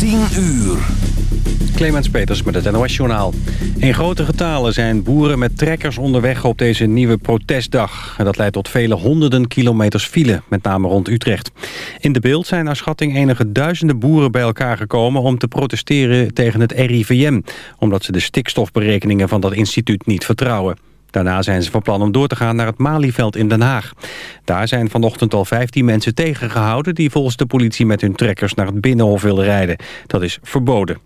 10 uur. Clemens Peters met het NOS Journaal. In grote getalen zijn boeren met trekkers onderweg op deze nieuwe protestdag. En dat leidt tot vele honderden kilometers file, met name rond Utrecht. In de beeld zijn naar schatting enige duizenden boeren bij elkaar gekomen... om te protesteren tegen het RIVM... omdat ze de stikstofberekeningen van dat instituut niet vertrouwen. Daarna zijn ze van plan om door te gaan naar het Malieveld in Den Haag. Daar zijn vanochtend al 15 mensen tegengehouden... die volgens de politie met hun trekkers naar het Binnenhof wilden rijden. Dat is verboden.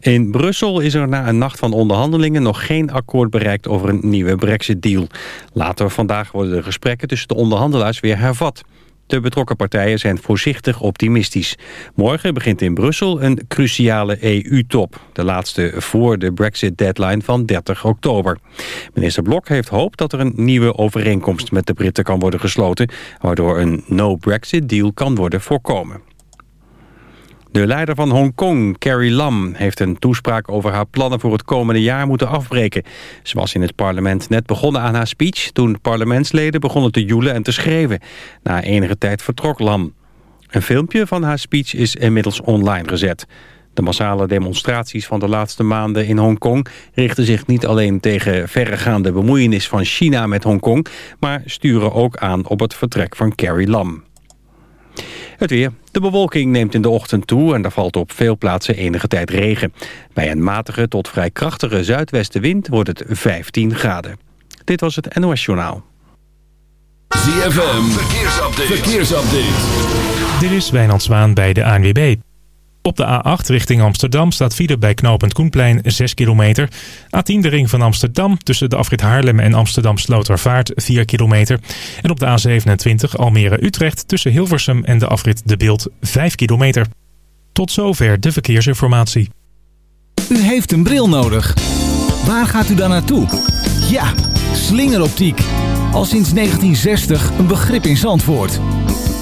In Brussel is er na een nacht van onderhandelingen nog geen akkoord bereikt over een nieuwe brexit-deal. Later vandaag worden de gesprekken tussen de onderhandelaars weer hervat. De betrokken partijen zijn voorzichtig optimistisch. Morgen begint in Brussel een cruciale EU-top. De laatste voor de brexit-deadline van 30 oktober. Minister Blok heeft hoop dat er een nieuwe overeenkomst met de Britten kan worden gesloten... waardoor een no-Brexit-deal kan worden voorkomen. De leider van Hongkong, Carrie Lam, heeft een toespraak over haar plannen voor het komende jaar moeten afbreken. Ze was in het parlement net begonnen aan haar speech toen parlementsleden begonnen te joelen en te schreeuwen. Na enige tijd vertrok Lam. Een filmpje van haar speech is inmiddels online gezet. De massale demonstraties van de laatste maanden in Hongkong richten zich niet alleen tegen verregaande bemoeienis van China met Hongkong, maar sturen ook aan op het vertrek van Carrie Lam. Het weer. De bewolking neemt in de ochtend toe en er valt op veel plaatsen enige tijd regen. Bij een matige tot vrij krachtige zuidwestenwind wordt het 15 graden. Dit was het NOS Journaal. ZFM, verkeersupdate. verkeersupdate. Dit is Wijnand Zwaan bij de ANWB. Op de A8 richting Amsterdam staat file bij knooppunt Koenplein 6 kilometer. A10 de ring van Amsterdam tussen de afrit Haarlem en Amsterdam Slotervaart 4 kilometer. En op de A27 Almere-Utrecht tussen Hilversum en de afrit De Beeld 5 kilometer. Tot zover de verkeersinformatie. U heeft een bril nodig. Waar gaat u dan naartoe? Ja, slingeroptiek. Al sinds 1960 een begrip in Zandvoort.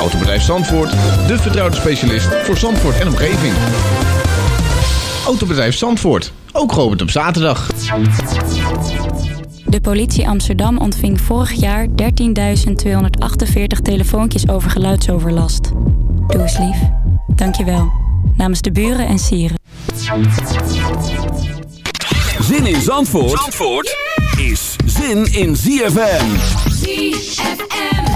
Autobedrijf Zandvoort, de vertrouwde specialist voor Zandvoort en omgeving. Autobedrijf Zandvoort, ook geopend op zaterdag. De politie Amsterdam ontving vorig jaar 13.248 telefoontjes over geluidsoverlast. Doe eens lief. Dankjewel. Namens de buren en sieren. Zin in Zandvoort, Zandvoort is zin in ZFM. ZFM.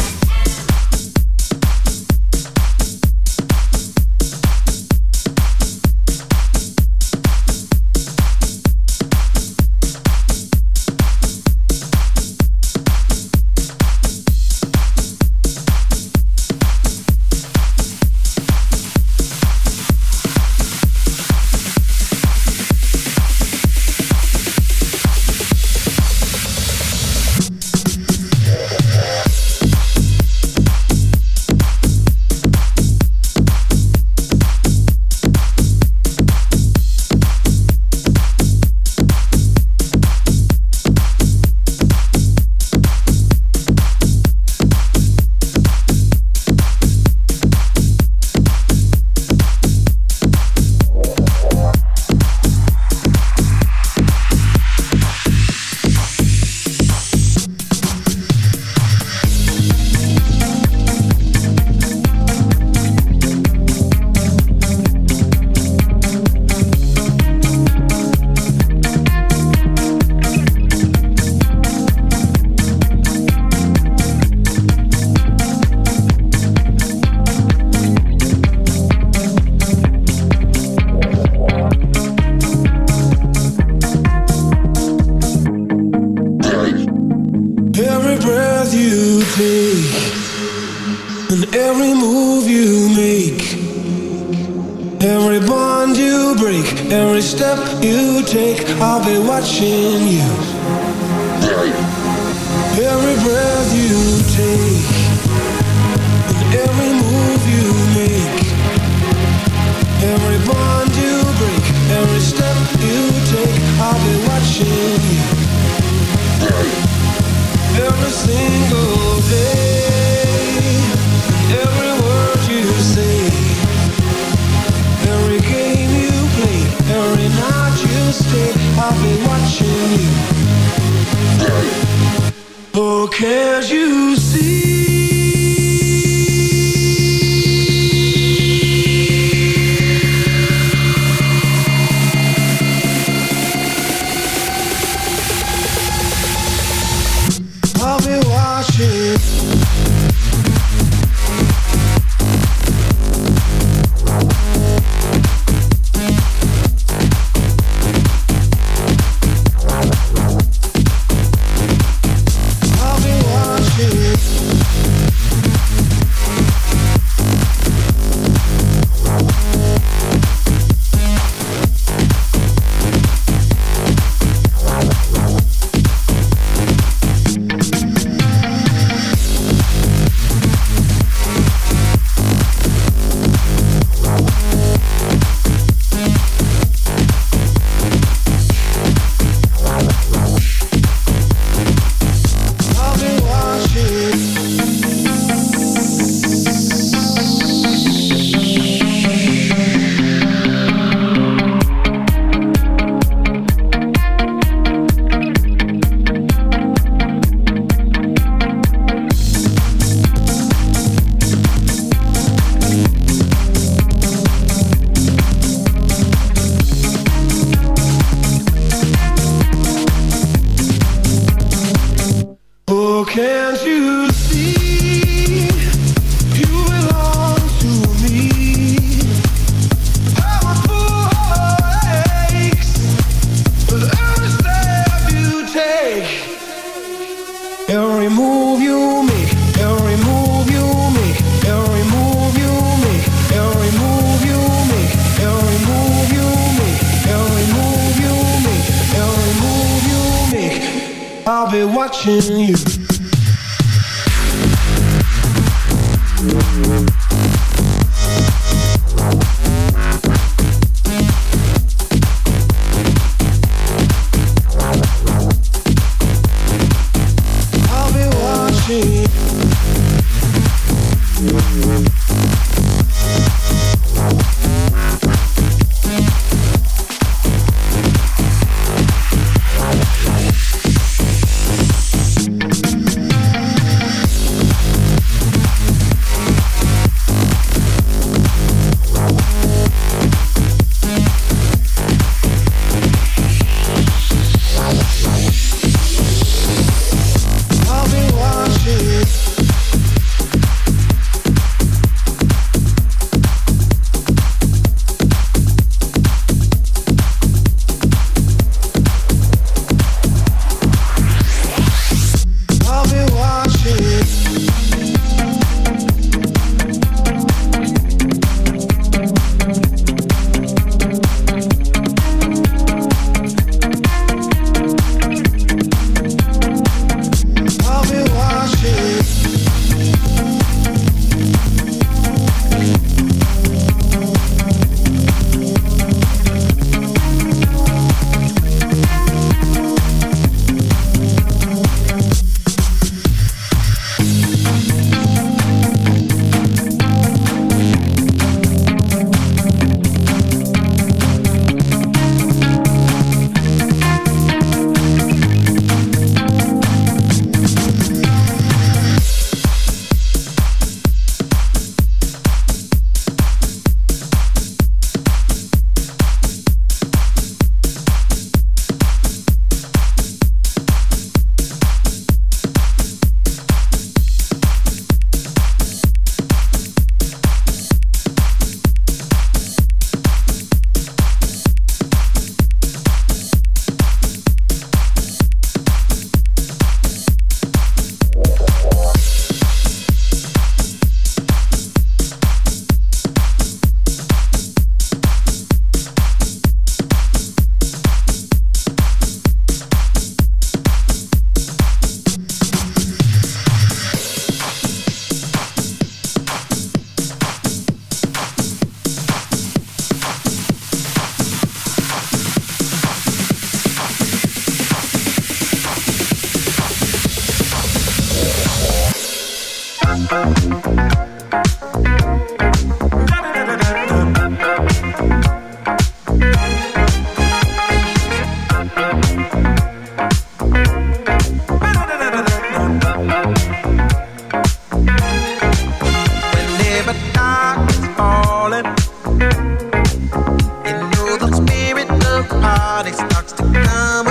All these stocks to come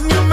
bañame.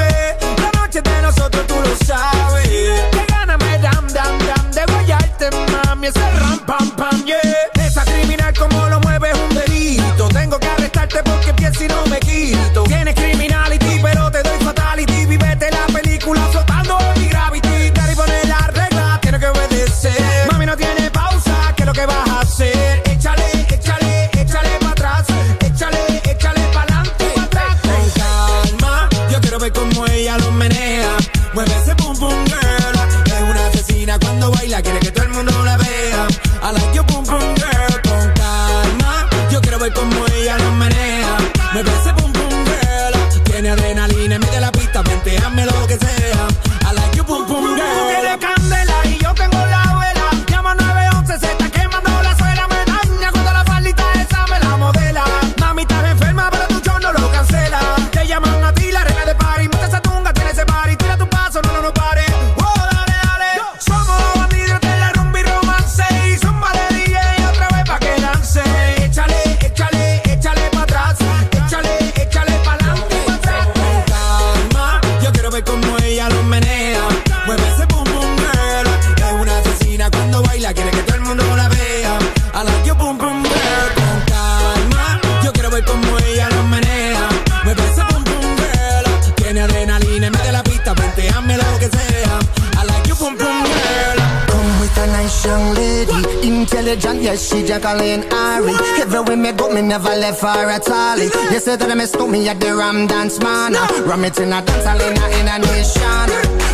young lady, intelligent, yes, she juggling Ari. Everywhere me go, me never left her at all. You say that I miss me at the Ram Dance Man. Ram it in a dance, I in a nation.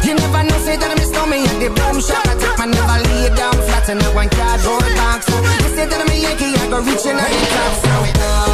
You never know, say that I miss me at the boom shop. I take my never lay down flat in a one cardboard box. You say that I'm Yankee, I go reaching out the top. So it.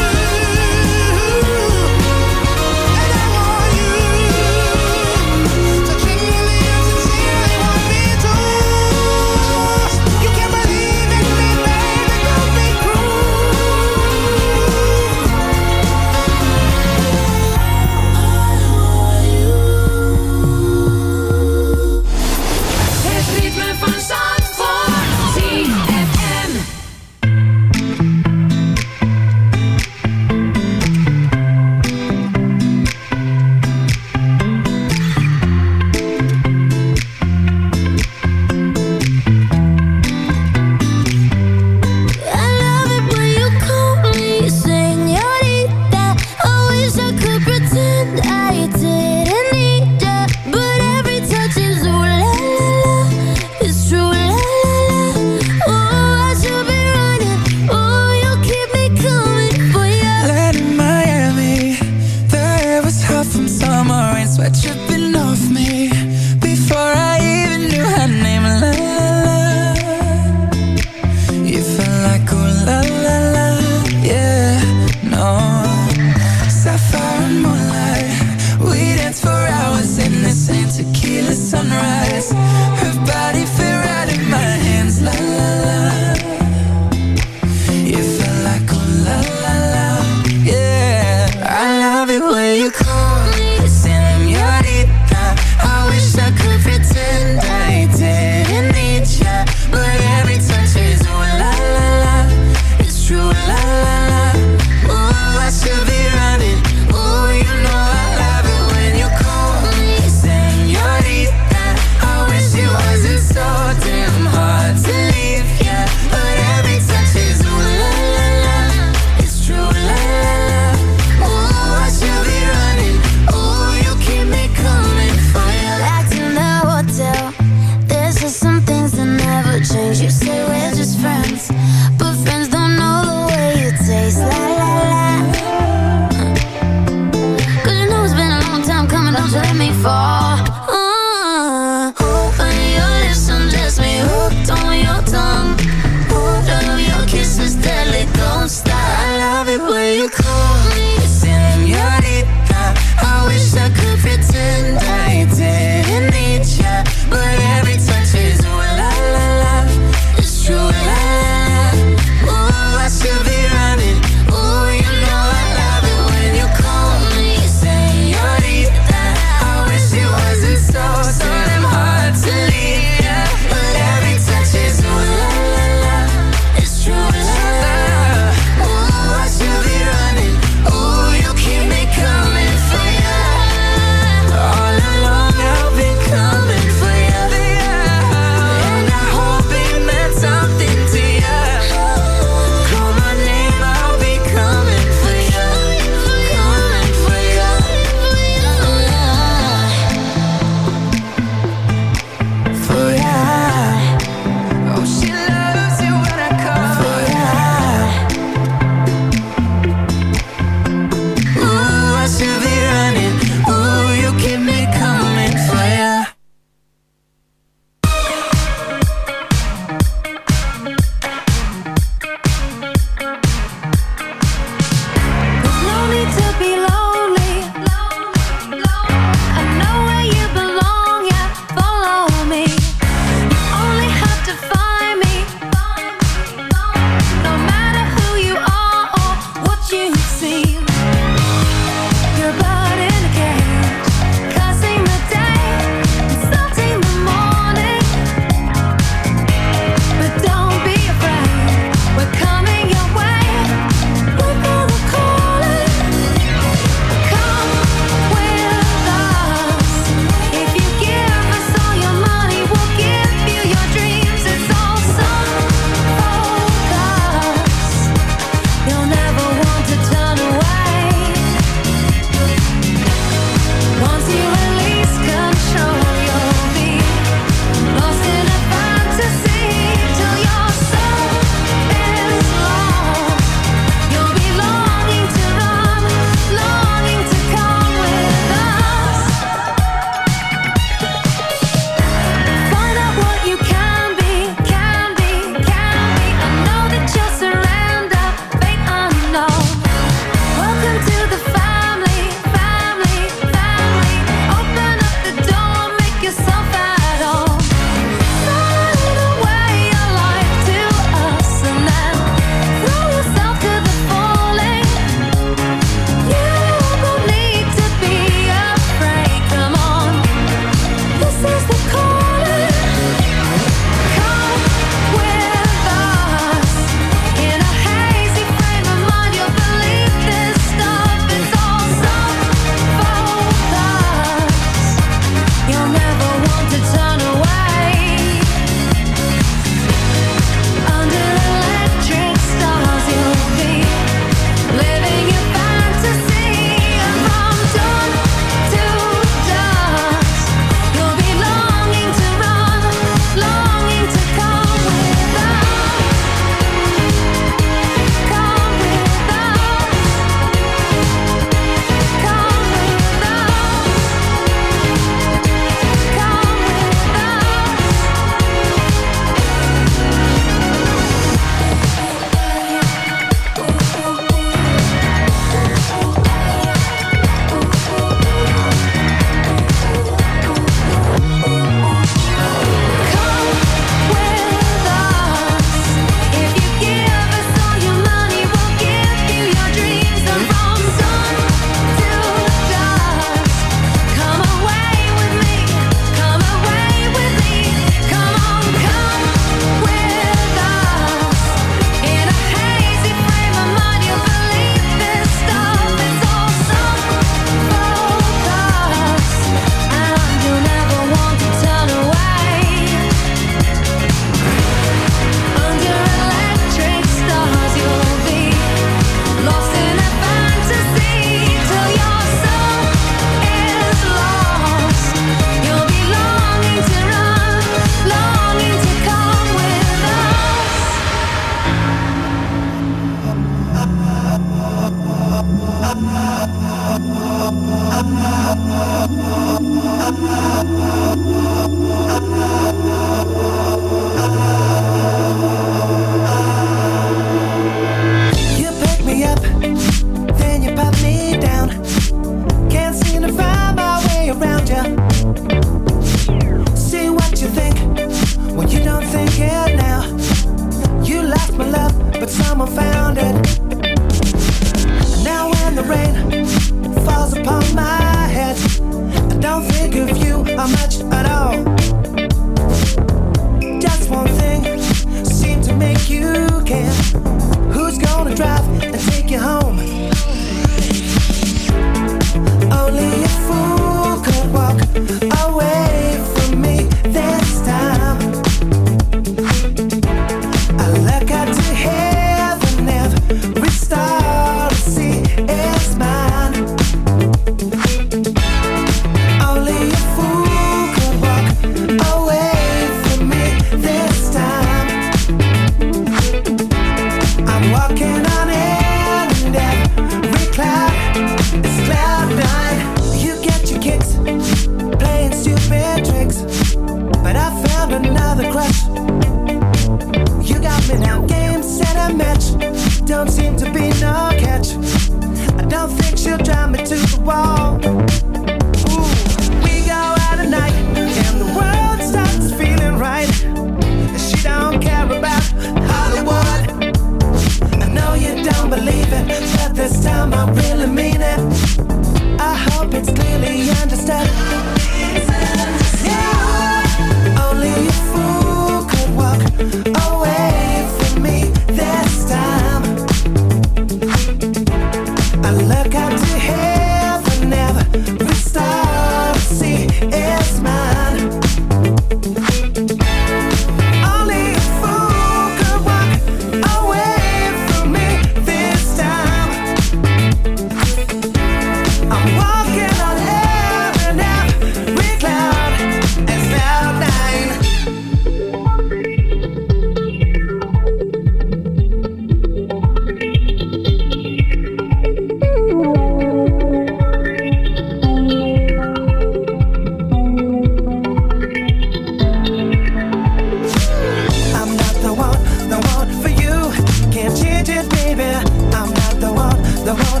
the heart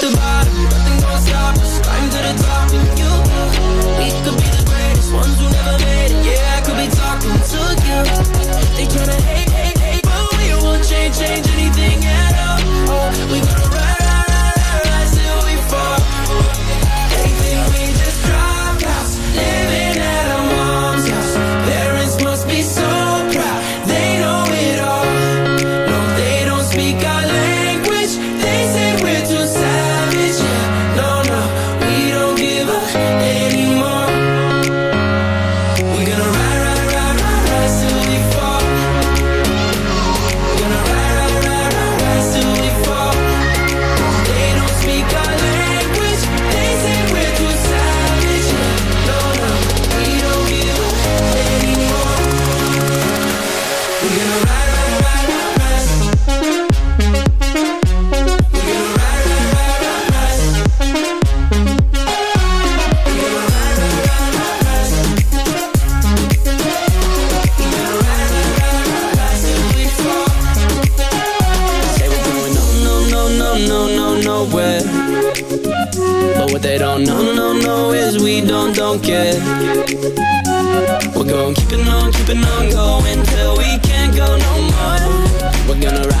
gonna ride.